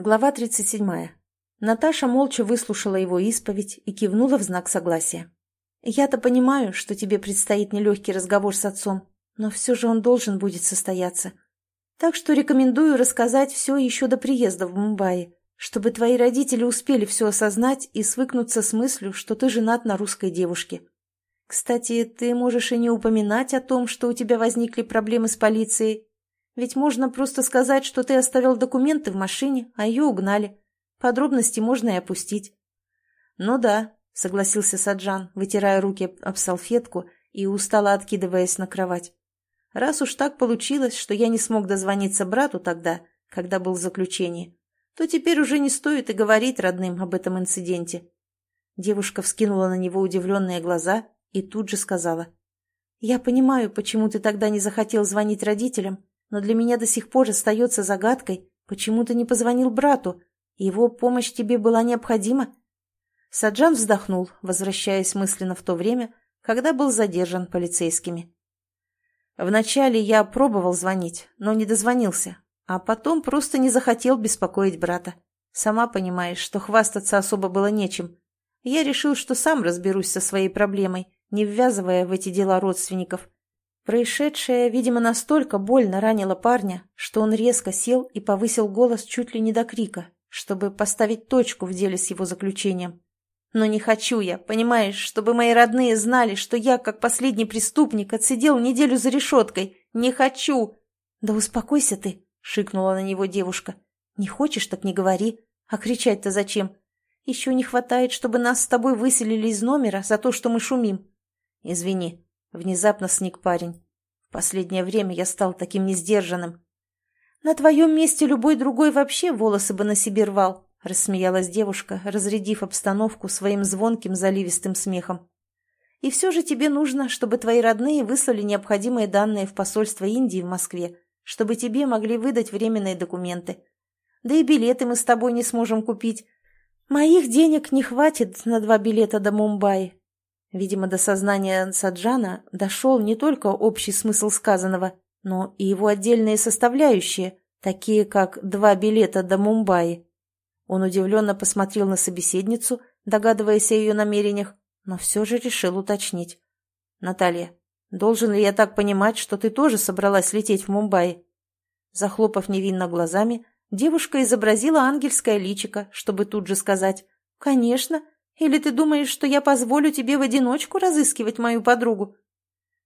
Глава 37. Наташа молча выслушала его исповедь и кивнула в знак согласия. «Я-то понимаю, что тебе предстоит нелегкий разговор с отцом, но все же он должен будет состояться. Так что рекомендую рассказать все еще до приезда в Мумбаи, чтобы твои родители успели все осознать и свыкнуться с мыслью, что ты женат на русской девушке. Кстати, ты можешь и не упоминать о том, что у тебя возникли проблемы с полицией, ведь можно просто сказать, что ты оставил документы в машине, а ее угнали. Подробности можно и опустить. Ну да, согласился Саджан, вытирая руки об салфетку и устало откидываясь на кровать. Раз уж так получилось, что я не смог дозвониться брату тогда, когда был в заключении, то теперь уже не стоит и говорить родным об этом инциденте. Девушка вскинула на него удивленные глаза и тут же сказала. «Я понимаю, почему ты тогда не захотел звонить родителям, но для меня до сих пор остается загадкой, почему ты не позвонил брату. Его помощь тебе была необходима?» Саджан вздохнул, возвращаясь мысленно в то время, когда был задержан полицейскими. Вначале я пробовал звонить, но не дозвонился, а потом просто не захотел беспокоить брата. Сама понимаешь, что хвастаться особо было нечем. Я решил, что сам разберусь со своей проблемой, не ввязывая в эти дела родственников. Происшедшее, видимо, настолько больно ранило парня, что он резко сел и повысил голос чуть ли не до крика, чтобы поставить точку в деле с его заключением. «Но не хочу я, понимаешь, чтобы мои родные знали, что я, как последний преступник, отсидел неделю за решеткой. Не хочу!» «Да успокойся ты!» — шикнула на него девушка. «Не хочешь, так не говори. А кричать-то зачем? Еще не хватает, чтобы нас с тобой выселили из номера за то, что мы шумим». «Извини», Внезапно сник парень. В последнее время я стал таким несдержанным. «На твоем месте любой другой вообще волосы бы на себе рвал», — рассмеялась девушка, разрядив обстановку своим звонким заливистым смехом. «И все же тебе нужно, чтобы твои родные выслали необходимые данные в посольство Индии в Москве, чтобы тебе могли выдать временные документы. Да и билеты мы с тобой не сможем купить. Моих денег не хватит на два билета до Мумбаи, Видимо, до сознания Саджана дошел не только общий смысл сказанного, но и его отдельные составляющие, такие как два билета до Мумбаи. Он удивленно посмотрел на собеседницу, догадываясь о ее намерениях, но все же решил уточнить. «Наталья, должен ли я так понимать, что ты тоже собралась лететь в Мумбаи?» Захлопав невинно глазами, девушка изобразила ангельское личико, чтобы тут же сказать «Конечно, или ты думаешь, что я позволю тебе в одиночку разыскивать мою подругу?»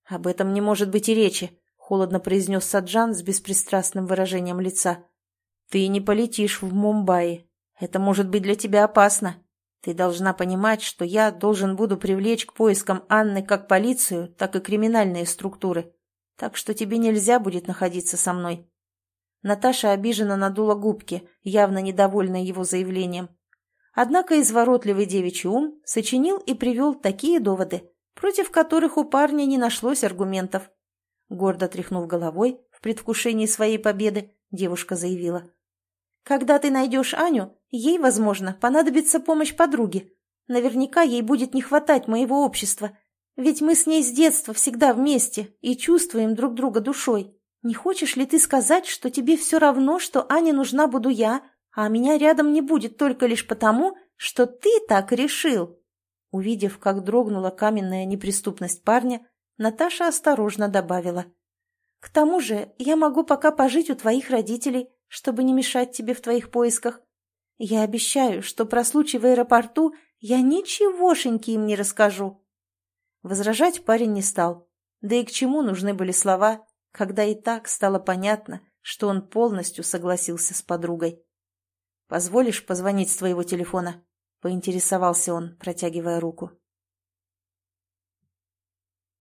«Об этом не может быть и речи», — холодно произнес Саджан с беспристрастным выражением лица. «Ты не полетишь в Мумбаи. Это может быть для тебя опасно. Ты должна понимать, что я должен буду привлечь к поискам Анны как полицию, так и криминальные структуры. Так что тебе нельзя будет находиться со мной». Наташа обиженно надула губки, явно недовольная его заявлением. Однако изворотливый девичий ум сочинил и привел такие доводы, против которых у парня не нашлось аргументов. Гордо тряхнув головой, в предвкушении своей победы, девушка заявила. «Когда ты найдешь Аню, ей, возможно, понадобится помощь подруги. Наверняка ей будет не хватать моего общества, ведь мы с ней с детства всегда вместе и чувствуем друг друга душой. Не хочешь ли ты сказать, что тебе все равно, что Ане нужна буду я, а меня рядом не будет только лишь потому, что ты так решил». Увидев, как дрогнула каменная неприступность парня, Наташа осторожно добавила. «К тому же я могу пока пожить у твоих родителей, чтобы не мешать тебе в твоих поисках. Я обещаю, что про случай в аэропорту я ничегошеньки им не расскажу». Возражать парень не стал. Да и к чему нужны были слова, когда и так стало понятно, что он полностью согласился с подругой. «Позволишь позвонить с твоего телефона?» — поинтересовался он, протягивая руку.